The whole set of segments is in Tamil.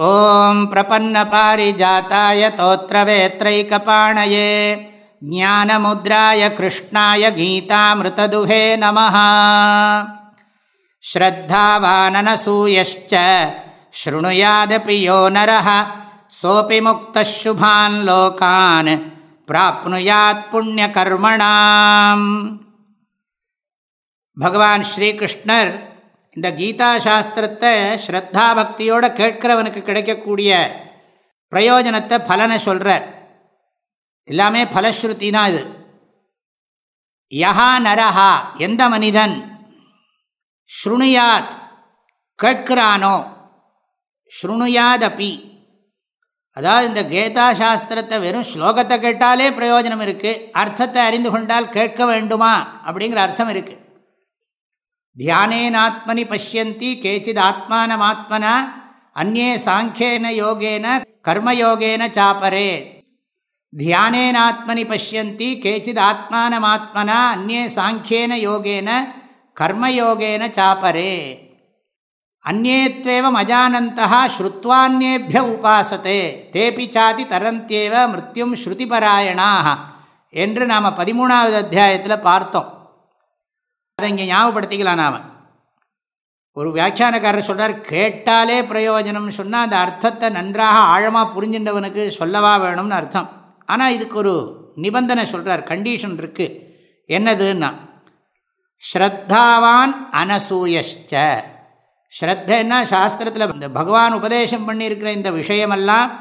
ॐ प्रपन्नपारिजाताय तोत्रवेत्रैकपाणये ज्ञानमुद्राय कृष्णाय गीतामृतदुहे नमः श्रद्धावाननसूयश्च शृणुयादपि यो नरः सोऽपि मुक्तः शुभान् लोकान् प्राप्नुयात् पुण्यकर्मणाम् भगवान् श्रीकृष्णर् இந்த கீதா சாஸ்திரத்தை ஸ்ரத்தா பக்தியோடு கேட்கிறவனுக்கு கிடைக்கக்கூடிய பிரயோஜனத்தை பலனை சொல்கிறார் எல்லாமே பலஸ்ருத்தி தான் இது. யஹா நரஹா எந்த மனிதன் ஸ்ருணுயாத் கேட்கிறானோ ஸ்ருணுயாதபி. அதாவது இந்த கீதா சாஸ்திரத்தை வெறும் ஸ்லோகத்தை கேட்டாலே பிரயோஜனம் இருக்குது அர்த்தத்தை அறிந்து கொண்டால் கேட்க வேண்டுமா அப்படிங்கிற அர்த்தம் இருக்குது தியானேனாத்மனி பசியந்தி கேச்சித் ஆத்மானமாத்மனா அந்நே சாங்கேன யோகேன கர்மயோகேன சாப்பரே தியானேனாத்மனி பசியந்தி கேச்சித் ஆத்மானமாத்மனா அந்நே சாங்கியேன யோகேன கர்மயோகேன சாப்பரே அந்நேத்வேவம் அஜானந்தா ஸ்ருத்வான்யேபிய உபாசத்தே தேபி சாதி தரந்தேவ மிருத்யும் ஸ்ருதிபராயணாக என்று நாம் பதிமூணாவது அத்தியாயத்தில் பார்த்தோம். அதை இங்கே ஞாபகப்படுத்திக்கலாம் நாம் ஒரு வியாக்கியானக்காரர் சொல்கிறார் கேட்டாலே பிரயோஜனம்னு சொன்னால் அந்த அர்த்தத்தை நன்றாக ஆழமாக புரிஞ்சின்றவனுக்கு சொல்லவா வேணும்னு அர்த்தம். ஆனால் இதுக்கு ஒரு நிபந்தனை சொல்கிறார் கண்டிஷன் இருக்குது என்னதுன்னா ஸ்ரத்தாவான் அனசூயஷ்ட. ஸ்ரத்தன்னா சாஸ்திரத்தில் இந்த பகவான் உபதேசம் பண்ணியிருக்கிற இந்த விஷயமெல்லாம்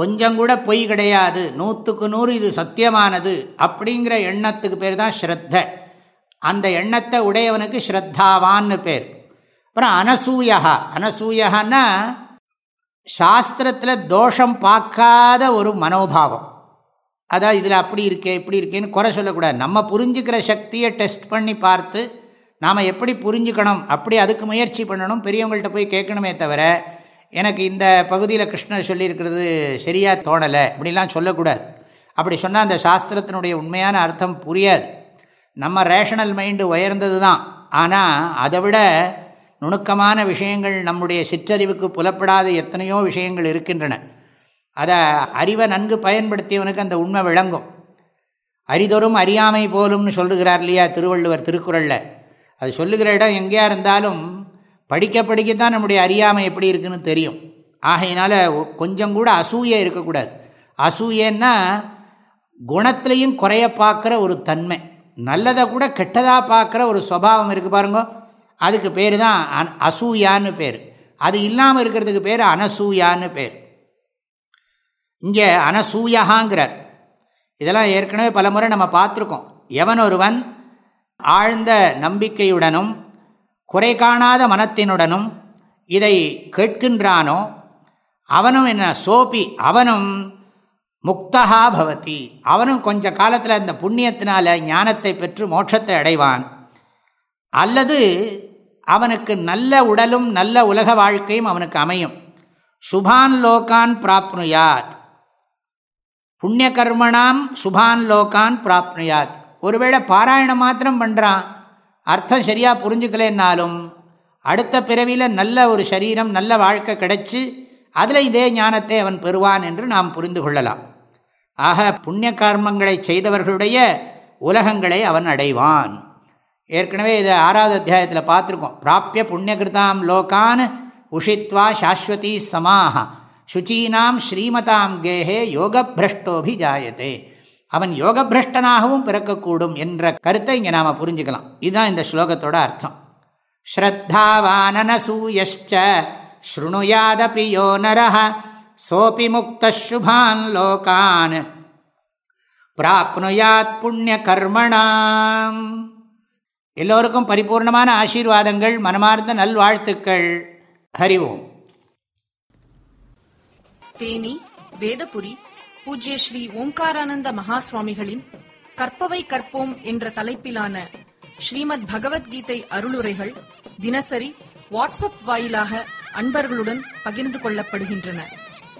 கொஞ்சம் கூட பொய் கிடையாது. நூற்றுக்கு நூறு இது சத்தியமானது அப்படிங்கிற எண்ணத்துக்கு பேர் தான் ஸ்ரத்த. அந்த எண்ணத்தை உடையவனுக்கு ஸ்ரத்தாவான்னு பேர். அப்புறம் அனசூயா அனசூயன்னா சாஸ்திரத்தில் தோஷம் பார்க்காத ஒரு மனோபாவம். அதான் இதில் அப்படி இருக்கே இப்படி இருக்கேன்னு குறை சொல்லக்கூடாது. நம்ம புரிஞ்சுக்கிற சக்தியை டெஸ்ட் பண்ணி பார்த்து நாம் எப்படி புரிஞ்சுக்கணும் அப்படி அதுக்கு முயற்சி பண்ணணும் பெரியவங்கள்ட்ட போய் கேட்கணுமே தவிர எனக்கு இந்த பகுதியில் கிருஷ்ணர் சொல்லியிருக்கிறது சரியாக தோணலை அப்படிலாம் சொல்லக்கூடாது. அப்படி சொன்னால் அந்த சாஸ்திரத்தினுடைய உண்மையான அர்த்தம் புரியாது. நம்ம ரேஷனல் மைண்டு உயர்ந்தது தான். ஆனால் அதை விட நுணுக்கமான விஷயங்கள் நம்முடைய சிற்றறிவுக்கு புலப்படாத எத்தனையோ விஷயங்கள் இருக்கின்றன. அதை அறிவை நன்கு பயன்படுத்தியவனுக்கு அந்த உண்மை விளங்கும். அரிதொரும் அறியாமை போலும்னு சொல்லுகிறார் இல்லையா திருவள்ளுவர் திருக்குறளில். அது சொல்லுகிற இடம் எங்கேயா இருந்தாலும் படிக்க படிக்கத்தான் நம்முடைய அறியாமை எப்படி இருக்குன்னு தெரியும். ஆகையினால் கொஞ்சம் கூட அசூயை இருக்கக்கூடாது. அசூயன்னா குணத்திலையும் குறைய பார்க்குற ஒரு தன்மை. நல்லதை கூட கெட்டதாக பார்க்குற ஒரு சுவாவம் இருக்குது பாருங்க. அதுக்கு பேர் தான் அன் அசூயான்னு பேர். அது இல்லாமல் இருக்கிறதுக்கு பேர் அனசூயான்னு பேர். இங்கே அனசூயகாங்கிறார் இதெல்லாம் ஏற்கனவே பல முறை நம்ம பார்த்துருக்கோம். எவன் ஒருவன் ஆழ்ந்த நம்பிக்கையுடனும் குறை காணாத மனத்தினுடனும் இதை கேட்கின்றானோ அவனும் என்ன சோபி அவனும் முக்தகா பவதி. அவனும் கொஞ்ச காலத்தில் அந்த புண்ணியத்தினால ஞானத்தை பெற்று மோட்சத்தை அடைவான். அல்லது அவனுக்கு நல்ல உடலும் நல்ல உலக வாழ்க்கையும் அவனுக்கு அமையும். சுபான் லோகான் பிராப்னுயாத். புண்ணிய கர்மணாம் சுபான் லோகான் பிராப்னுயாத். ஒருவேளை பாராயணம் மாத்திரம் பண்ணுறான் அர்த்தம் சரியாக புரிஞ்சுக்கலன்னாலும் அடுத்த பிறவியில் நல்ல ஒரு சரீரம் நல்ல வாழ்க்கை கிடைச்சி அதில் இதே ஞானத்தை அவன் பெறுவான் என்று நாம் புரிந்து கொள்ளலாம். ஆக புண்ணிய கர்மங்களை செய்தவர்களுடைய உலகங்களை அவன் அடைவான். ஏற்கனவே இதை ஆறாவது அத்தியாயத்தில் பார்த்துருக்கோம். பிராப்பிய புண்ணியகிருதாம் லோகான் உஷித்வா சாஸ்வதி சமாக சுச்சீனாம் ஸ்ரீமதாம் கேஹே யோகபிரஷ்டோபிஜாயத்தே அவன் யோகபிரஷ்டனாகவும் பிறக்கக்கூடும் என்ற கருத்தை இங்கே நாம் புரிஞ்சுக்கலாம். இதுதான் இந்த ஸ்லோகத்தோட அர்த்தம். ஸ்ரத்தாவானனசூயச்ச ஸ்ருணுயாதபி யோ நரஹ. சோபி முக்தான் லோகான். பிராப்னுயாத் புண்ணிய கர்மணாம் எல்லோருக்கும் பரிபூர்ணமான ஆசீர்வாதங்கள் மனமார்ந்த நல்வாழ்த்துக்கள். ஹரிவோம் தேனி வேதபுரி பூஜ்ய ஸ்ரீ ஓம்காரானந்த மகாஸ்வாமிகளின் கற்பவை கற்போம் என்ற தலைப்பிலான ஸ்ரீமத் பகவத்கீதை அருளுரைகள் தினசரி வாட்ஸ்அப் வாயிலாக அன்பர்களுடன் பகிர்ந்து கொள்ளப்படுகின்றன.